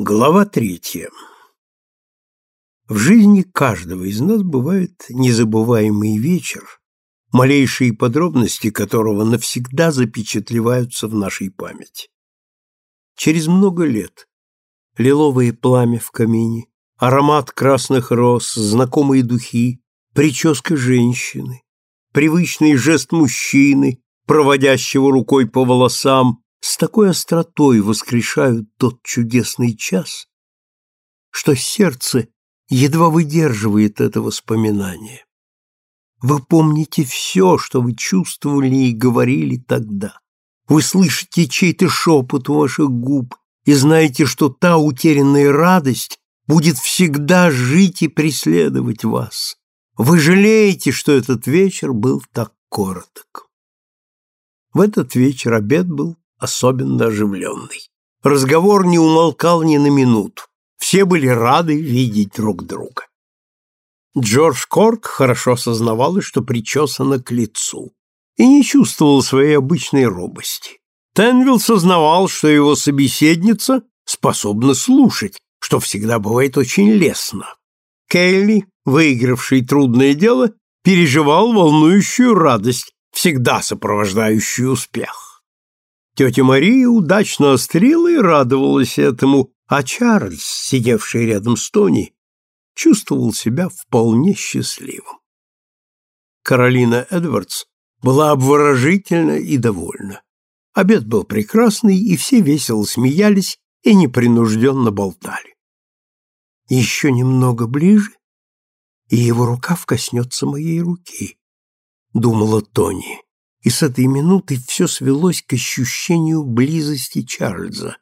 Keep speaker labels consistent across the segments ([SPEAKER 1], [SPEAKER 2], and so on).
[SPEAKER 1] Глава третья. В жизни каждого из нас бывает незабываемый вечер, малейшие подробности которого навсегда запечатлеваются в нашей памяти. Через много лет лиловое пламя в камине, аромат красных роз, знакомые духи, прическа женщины, привычный жест мужчины, проводящего рукой по волосам, с такой остротой воскрешают тот чудесный час, что сердце едва выдерживает это воспоминание. Вы помните все, что вы чувствовали и говорили тогда. Вы слышите чей-то шепот у ваших губ и знаете, что та утерянная радость будет всегда жить и преследовать вас. Вы жалеете, что этот вечер был так короток. В этот вечер обед был особенно оживленный. Разговор не умолкал ни на минуту. Все были рады видеть друг друга. Джордж Корк хорошо сознавал, что причесано к лицу, и не чувствовал своей обычной робости. Тенвилл сознавал, что его собеседница способна слушать, что всегда бывает очень лестно. Келли, выигравший трудное дело, переживал волнующую радость, всегда сопровождающую успех. Тетя Мария удачно острила и радовалась этому, а Чарльз, сидевший рядом с Тони, чувствовал себя вполне счастливым. Каролина Эдвардс была обворожительна и довольна. Обед был прекрасный, и все весело смеялись и непринужденно болтали. Еще немного ближе, и его рукав коснется моей руки, — думала Тони и с этой минуты все свелось к ощущению близости Чарльза.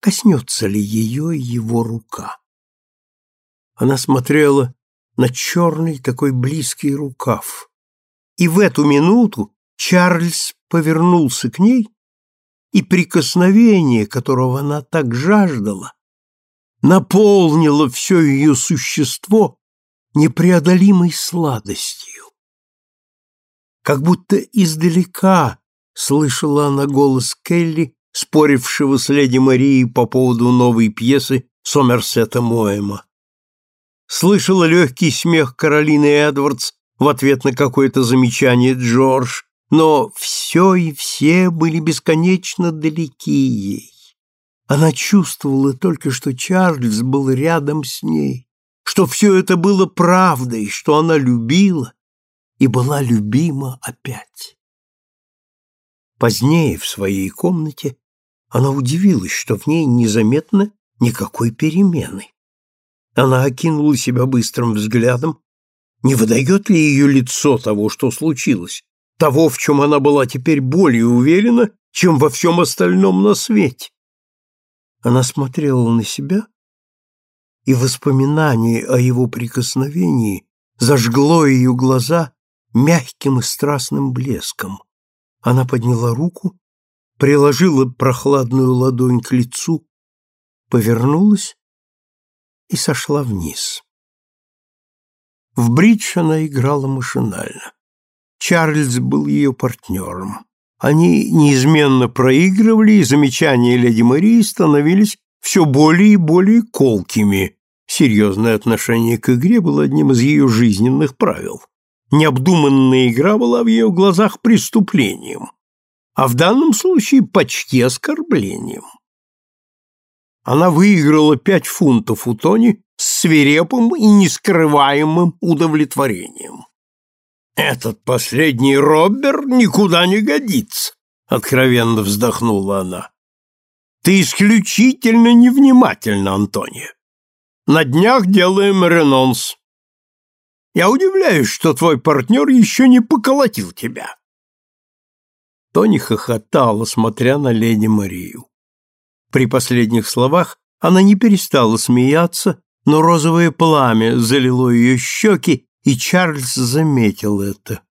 [SPEAKER 1] Коснется ли ее его рука? Она смотрела на черный такой близкий рукав, и в эту минуту Чарльз повернулся к ней, и прикосновение, которого она так жаждала, наполнило все ее существо непреодолимой сладостью. Как будто издалека слышала она голос Келли, спорившего с леди Марией по поводу новой пьесы Сомерсета Моэма. Слышала легкий смех Каролины Эдвардс в ответ на какое-то замечание Джордж, но все и все были бесконечно далеки ей. Она чувствовала только, что Чарльз был рядом с ней, что все это было правдой, что она любила и была любима опять. Позднее в своей комнате она удивилась, что в ней незаметно никакой перемены. Она окинула себя быстрым взглядом, не выдает ли ее лицо того, что случилось, того, в чем она была теперь более уверена, чем во всем остальном на свете. Она смотрела на себя, и воспоминание о его прикосновении зажгло ее глаза мягким и страстным блеском. Она подняла руку, приложила прохладную ладонь к лицу, повернулась и сошла вниз. В бридж она играла машинально. Чарльз был ее партнером. Они неизменно проигрывали, и замечания леди Марии становились все более и более колкими. Серьезное отношение к игре было одним из ее жизненных правил. Необдуманная игра была в ее глазах преступлением, а в данном случае почти оскорблением. Она выиграла пять фунтов у Тони с свирепым и нескрываемым удовлетворением. «Этот последний Роббер никуда не годится», — откровенно вздохнула она. «Ты исключительно невнимательна, Антония. На днях делаем ренонс. Я удивляюсь, что твой партнер еще не поколотил тебя. Тони хохотала, смотря на леди Марию. При последних словах она не перестала смеяться, но розовое пламя залило ее щеки, и Чарльз заметил это.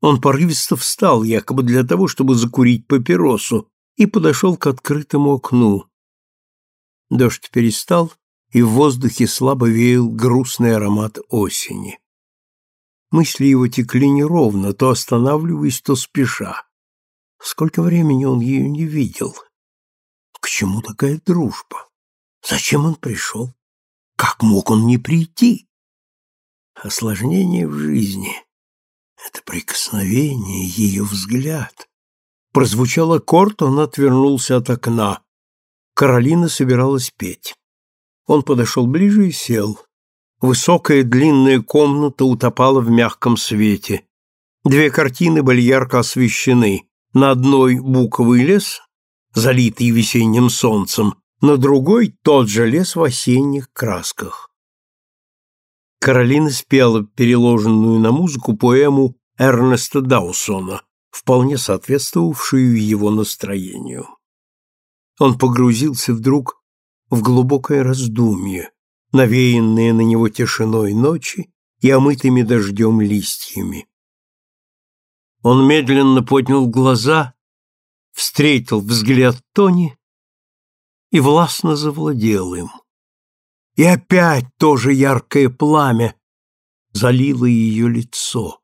[SPEAKER 1] Он порывисто встал, якобы для того, чтобы закурить папиросу, и подошел к открытому окну. Дождь перестал, и в воздухе слабо веял грустный аромат осени. Мысли его текли неровно, то останавливаясь, то спеша. Сколько времени он ее не видел? К чему такая дружба? Зачем он пришел? Как мог он не прийти? Осложнение в жизни — это прикосновение, ее взгляд. Прозвучал аккорд, он отвернулся от окна. Каролина собиралась петь. Он подошел ближе и сел. Высокая длинная комната утопала в мягком свете. Две картины были ярко освещены. На одной буковый лес, залитый весенним солнцем, на другой тот же лес в осенних красках. Каролина спела переложенную на музыку поэму Эрнеста Даусона, вполне соответствовавшую его настроению. Он погрузился вдруг в глубокое раздумье, навеянное на него тишиной ночи и омытыми дождем листьями. Он медленно поднял глаза, встретил взгляд Тони и властно завладел им. И опять то же яркое пламя залило ее лицо.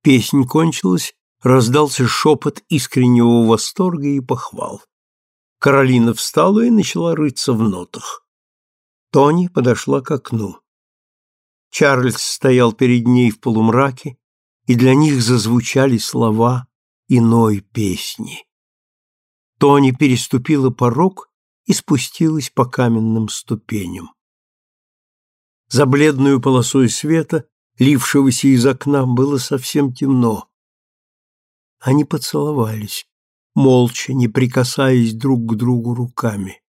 [SPEAKER 1] Песнь кончилась, раздался шепот искреннего восторга и похвал. Каролина встала и начала рыться в нотах. Тони подошла к окну. Чарльз стоял перед ней в полумраке, и для них зазвучали слова иной песни. Тони переступила порог и спустилась по каменным ступеням. За бледную полосой света, лившегося из окна, было совсем темно. Они поцеловались, молча, не прикасаясь друг к другу руками.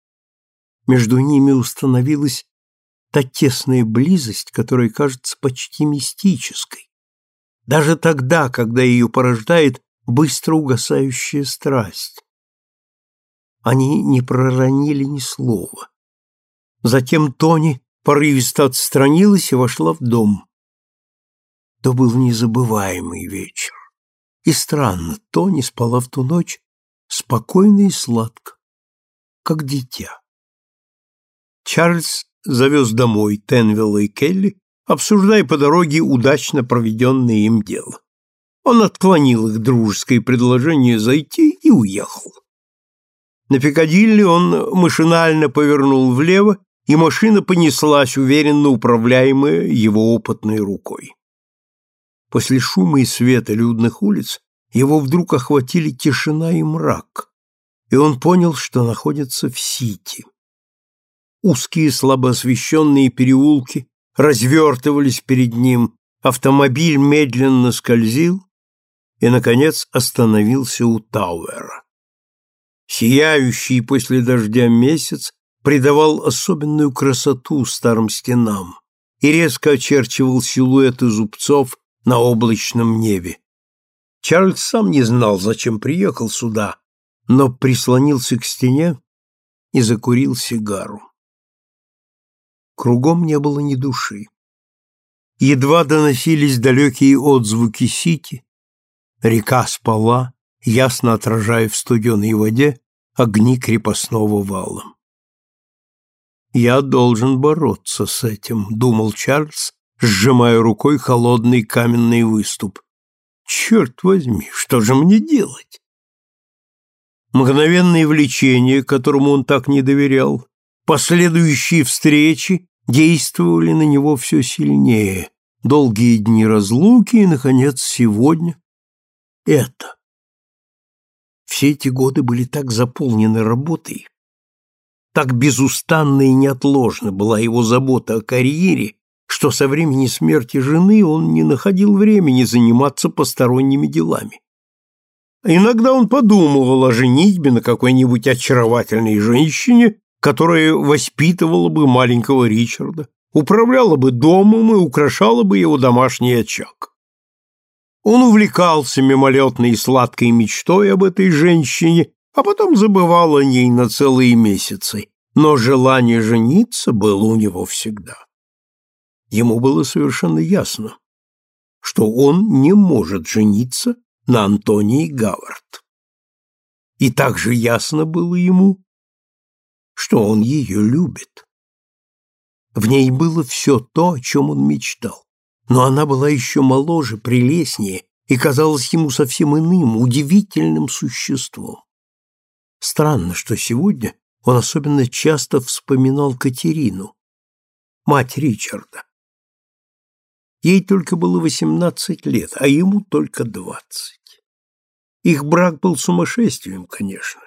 [SPEAKER 1] Между ними установилась та тесная близость, которая кажется почти мистической. Даже тогда, когда ее порождает быстро угасающая страсть. Они не проронили ни слова. Затем Тони порывисто отстранилась и вошла в дом. То был незабываемый вечер. И странно, Тони спала в ту ночь спокойно и сладко, как дитя. Чарльз завез домой Тенвилла и Келли, обсуждая по дороге удачно проведенное им дело. Он отклонил их дружеское предложение зайти и уехал. На Пикадилли он машинально повернул влево, и машина понеслась, уверенно управляемая его опытной рукой. После шума и света людных улиц его вдруг охватили тишина и мрак, и он понял, что находится в Сити. Узкие слабо освещенные переулки развертывались перед ним, автомобиль медленно скользил и, наконец, остановился у Тауэра. Сияющий после дождя месяц придавал особенную красоту старым стенам и резко очерчивал силуэты зубцов на облачном небе. Чарльз сам не знал, зачем приехал сюда, но прислонился к стене и закурил сигару. Кругом не было ни души. Едва доносились далекие отзвуки сити, река спала, ясно отражая в студеной воде огни крепостного вала. «Я должен бороться с этим», — думал Чарльз, сжимая рукой холодный каменный выступ. «Черт возьми, что же мне делать?» Мгновенное влечение, которому он так не доверял, последующие встречи действовали на него все сильнее. Долгие дни разлуки и, наконец, сегодня это. Все эти годы были так заполнены работой, так безустанно и неотложна была его забота о карьере, что со времени смерти жены он не находил времени заниматься посторонними делами. Иногда он подумывал о женитьбе на какой-нибудь очаровательной женщине, которая воспитывала бы маленького Ричарда, управляла бы домом и украшала бы его домашний очаг. Он увлекался мимолетной и сладкой мечтой об этой женщине, а потом забывал о ней на целые месяцы, но желание жениться было у него всегда. Ему было совершенно ясно, что он не может жениться на Антонии Гавард. И также ясно было ему, что он ее любит. В ней было все то, о чем он мечтал но она была еще моложе, прелестнее и казалась ему совсем иным, удивительным существом. Странно, что сегодня он особенно часто вспоминал Катерину, мать Ричарда. Ей только было восемнадцать лет, а ему только двадцать. Их брак был сумасшествием, конечно.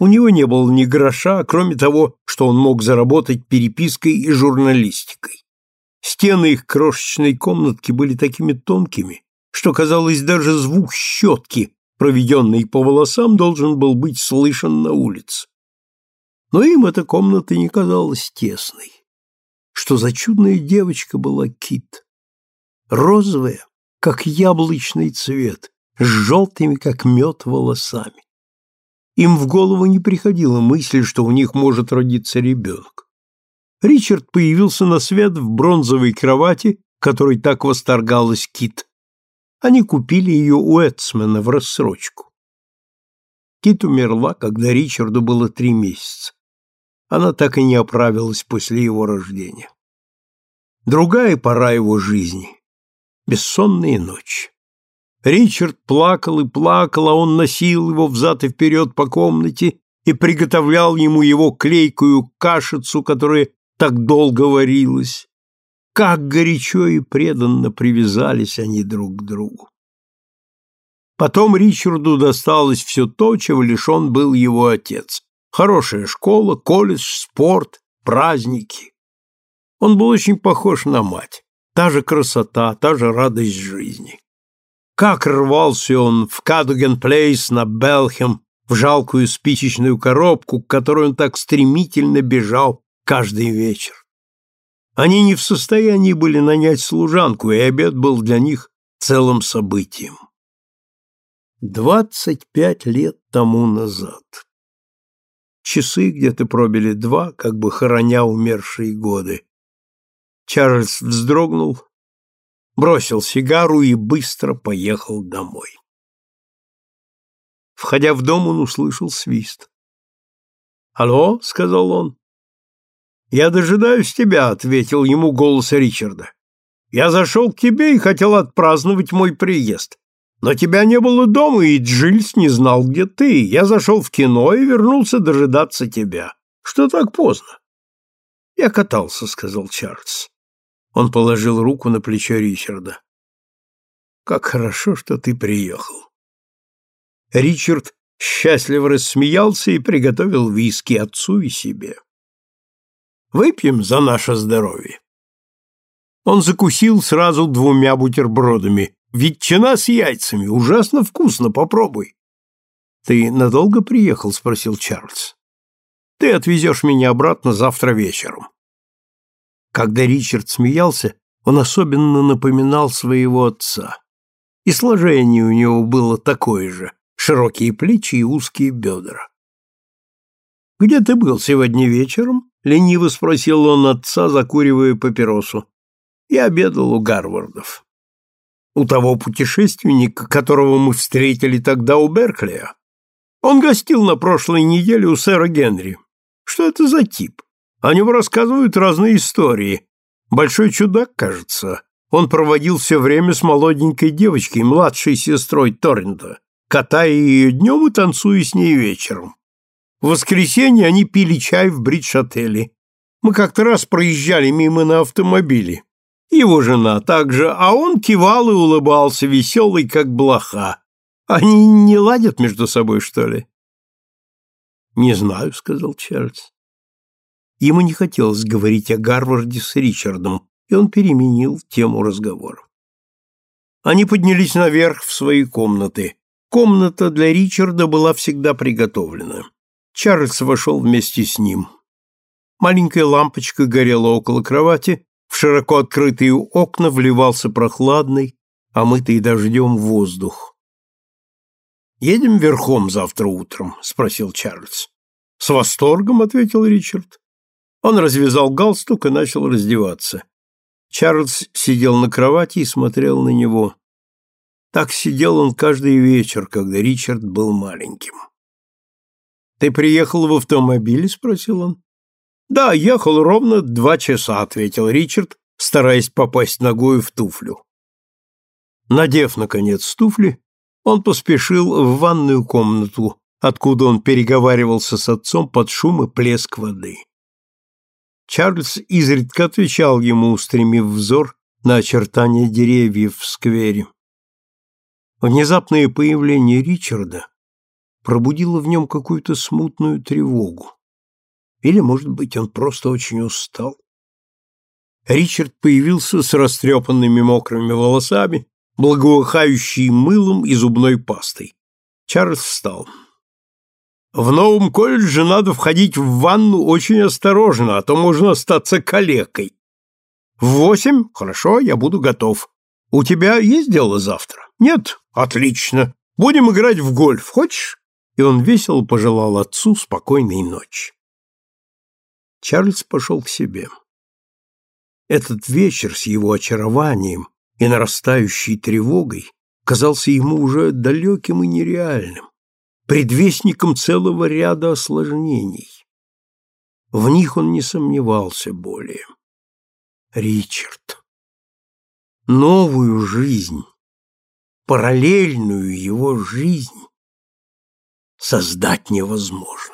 [SPEAKER 1] У него не было ни гроша, кроме того, что он мог заработать перепиской и журналистикой. Стены их крошечной комнатки были такими тонкими, что, казалось, даже звук щетки, проведенный по волосам, должен был быть слышен на улице. Но им эта комната не казалась тесной. Что за чудная девочка была Кит? Розовая, как яблочный цвет, с желтыми, как мед, волосами. Им в голову не приходила мысль, что у них может родиться ребенок. Ричард появился на свет в бронзовой кровати, которой так восторгалась Кит. Они купили ее у Эцмена в рассрочку. Кит умерла, когда Ричарду было три месяца. Она так и не оправилась после его рождения. Другая пора его жизни — бессонные ночи. Ричард плакал и плакал, а он носил его взад и вперед по комнате и приготовлял ему его клейкую кашицу, которая так долго варилась. Как горячо и преданно привязались они друг к другу. Потом Ричарду досталось все то, чего лишен был его отец. Хорошая школа, колледж, спорт, праздники. Он был очень похож на мать. Та же красота, та же радость жизни. Как рвался он в Кадуген-Плейс на Белхем, в жалкую спичечную коробку, к которой он так стремительно бежал каждый вечер. Они не в состоянии были нанять служанку, и обед был для них целым событием. Двадцать пять лет тому назад. Часы где-то пробили два, как бы хороня умершие годы. Чарльз вздрогнул, бросил сигару и быстро поехал домой. Входя в дом, он услышал свист. «Алло», — сказал он. «Я дожидаюсь тебя», — ответил ему голос Ричарда. «Я зашел к тебе и хотел отпраздновать мой приезд. Но тебя не было дома, и Джильс не знал, где ты. Я зашел в кино и вернулся дожидаться тебя. Что так поздно?» «Я катался», — сказал Чарльз. Он положил руку на плечо Ричарда. «Как хорошо, что ты приехал». Ричард счастливо рассмеялся и приготовил виски отцу и себе. «Выпьем за наше здоровье». Он закусил сразу двумя бутербродами. «Ветчина с яйцами, ужасно вкусно, попробуй». «Ты надолго приехал?» — спросил Чарльз. «Ты отвезешь меня обратно завтра вечером». Когда Ричард смеялся, он особенно напоминал своего отца. И сложение у него было такое же – широкие плечи и узкие бедра. «Где ты был сегодня вечером?» – лениво спросил он отца, закуривая папиросу. «Я обедал у Гарвардов». «У того путешественника, которого мы встретили тогда у Берклия. Он гостил на прошлой неделе у сэра Генри. Что это за тип?» О нем рассказывают разные истории. Большой чудак, кажется. Он проводил все время с молоденькой девочкой, младшей сестрой Торрента, катая ее днем и танцуя с ней вечером. В воскресенье они пили чай в бридж-отеле. Мы как-то раз проезжали мимо на автомобиле. Его жена также, а он кивал и улыбался, веселый, как блоха. Они не ладят между собой, что ли? — Не знаю, — сказал Чарльз. Ему не хотелось говорить о Гарварде с Ричардом, и он переменил тему разговора. Они поднялись наверх в свои комнаты. Комната для Ричарда была всегда приготовлена. Чарльз вошел вместе с ним. Маленькая лампочка горела около кровати, в широко открытые окна вливался прохладный, омытый дождем воздух. «Едем верхом завтра утром?» — спросил Чарльз. «С восторгом», — ответил Ричард. Он развязал галстук и начал раздеваться. Чарльз сидел на кровати и смотрел на него. Так сидел он каждый вечер, когда Ричард был маленьким. «Ты приехал в автомобиле?» — спросил он. «Да, ехал ровно два часа», — ответил Ричард, стараясь попасть ногой в туфлю. Надев, наконец, туфли, он поспешил в ванную комнату, откуда он переговаривался с отцом под шум и плеск воды. Чарльз изредка отвечал ему, устремив взор на очертания деревьев в сквере. Внезапное появление Ричарда пробудило в нем какую-то смутную тревогу. Или, может быть, он просто очень устал. Ричард появился с растрепанными мокрыми волосами, благоухающий мылом и зубной пастой. Чарльз встал. В новом колледже надо входить в ванну очень осторожно, а то можно остаться калекой. В восемь? Хорошо, я буду готов. У тебя есть дело завтра? Нет? Отлично. Будем играть в гольф. Хочешь? И он весело пожелал отцу спокойной ночи. Чарльз пошел к себе. Этот вечер с его очарованием и нарастающей тревогой казался ему уже далеким и нереальным предвестником целого ряда осложнений. В них он не сомневался более. Ричард. Новую жизнь, параллельную его жизнь создать невозможно.